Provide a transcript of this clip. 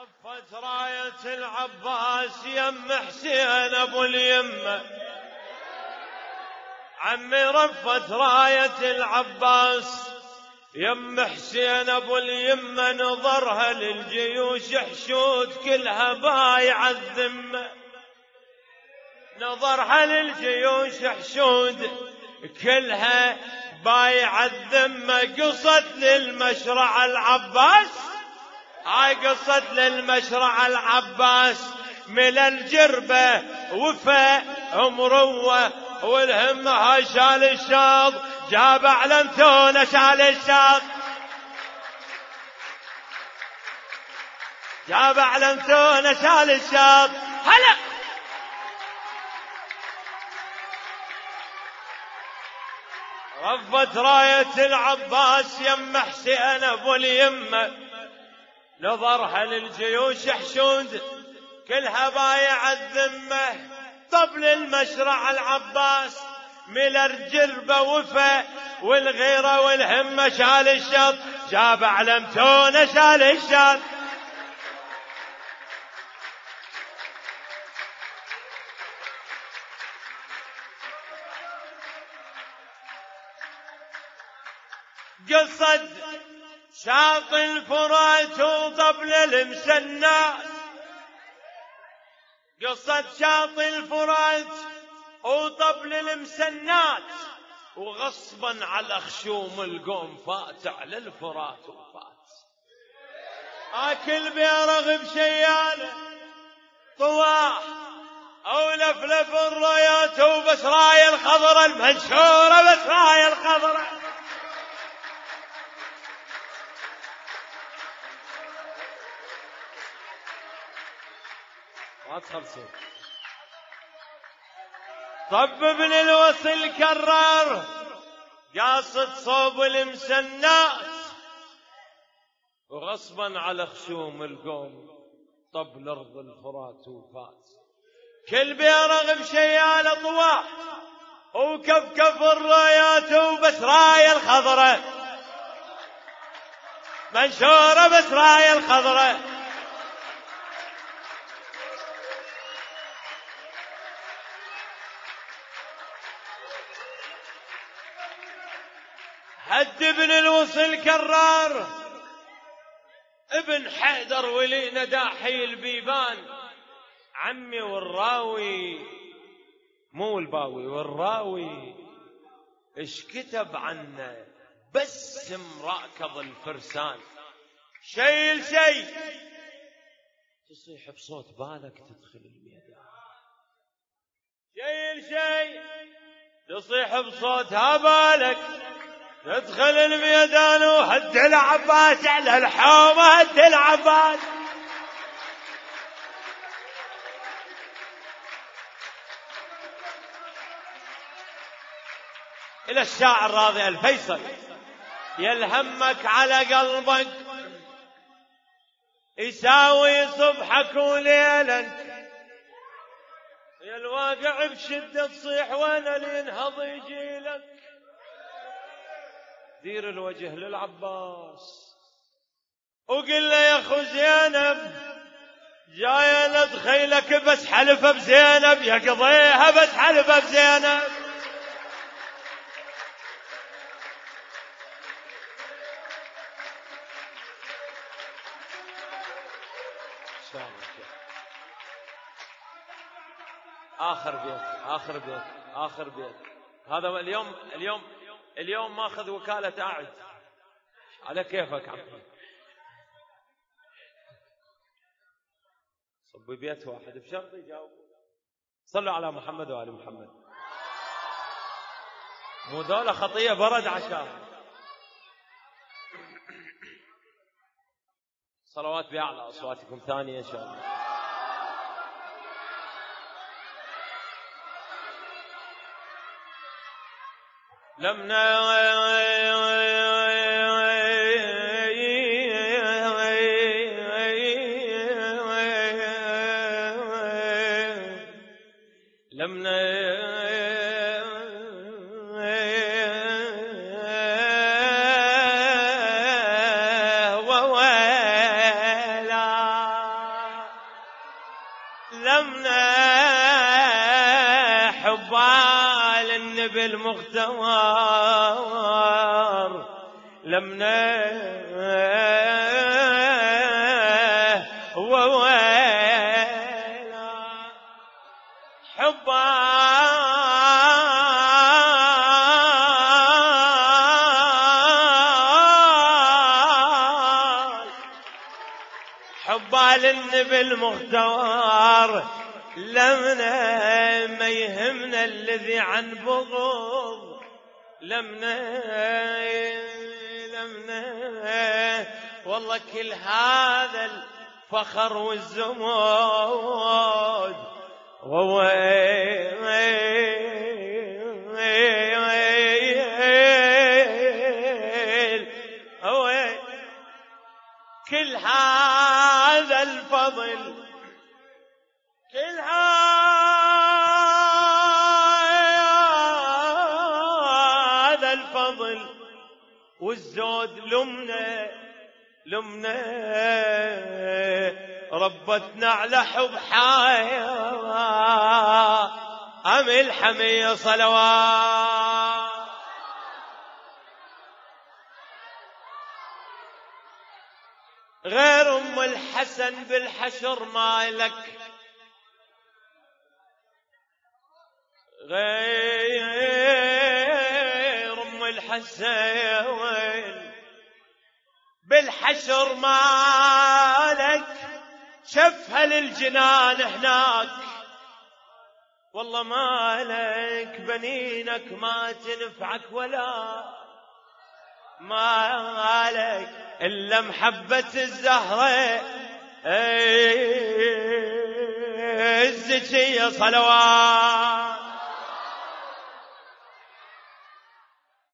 رفت راية العباس يم حسين أبو اليمة عمي رفت راية العباس يم حسين أبو اليمة نظرها للجيوش حشود كلها بايع الذمة نظرها للجيوش حشود كلها بايع الذمة قصت للمشرع العباس هاي قصة للمشرع العباس. من الجربة وفى مروة والهمة هاي شال الشاط جاب علمتونا شال الشاط جاب علمتونا شال الشاط هلا! رفت راية العباس يم حسين أبو اليمة. نظرها للجيوش حشود كلها بايع الذمة. طبل المشرع العباس ملر جربة وفا والغيرة والهمة شال الشط. جاب علمتونه شال الشط. قصد شاط الفرات وطبل المسنات قصة شاط الفرات وطبل المسنات وغصبا على خشوم القوم فات على الفرات وفات. أكل بيرغ بشياله. طواح. أو لفلف الرايات وبس راي الخضرة. المنشورة بس راي الخضرة. طب ابن الوصل كرر. قاصد صوب المسنات وغصبا على خشوم القوم. طب الأرض الفرات وفات كل بيرغ بشيال طواح وكفكف الرايات وبس راي الخضرة. منشورة بس هد ابن الوصل كرار ابن حيدر ولي نداحي البيبان. عمي والراوي مو الباوي والراوي. إيش كتب عنه؟ بس مراكض الفرسان. شيل شي تصيح بصوت بالك تدخل الميدان. شيل شي تصيح بصوت بالك. ندخل الميدان وهد العباس على الحومة هد العباس. إلى الشاعر راضي الفيصل. يلهمك على قلبك. يساوي صبحك وليلك. يا الواقع بشدة تصيح وأنا لينهض يجيلك. دير الوجه للعباس. وقل له يا أخو زينب جاي ندخيلك بس حلفه بزينب يا قضيها بس حلفه بزينب. آخر بيت آخر بيت آخر بيت. هذا اليوم اليوم اليوم ماخذ وكالة أعد على كيفك عمي صب بيت واحد. بشرط يجاوب. صلوا على محمد وآل محمد. مو دولة خطية برد عشان. صلوات بأعلى. أصواتكم ثانية إن شاء الله. لم لم حبال النبي المختار لمنا حبال النبي المختار لمنا ما يهمنا الذي عن بغض لمنا لمنا والله كل هذا الفخر والزمود. ووين الفضل والزود لمنا لمنا. ربتنا على حب حياة أم الحمية صلوات. غير أم الحسن بالحشر مالك غير الحسن بالحشر مالك شفها للجنان هناك والله مالك بنينك ما تنفعك ولا مالك إلا محبة الزهرة الزكية صلوات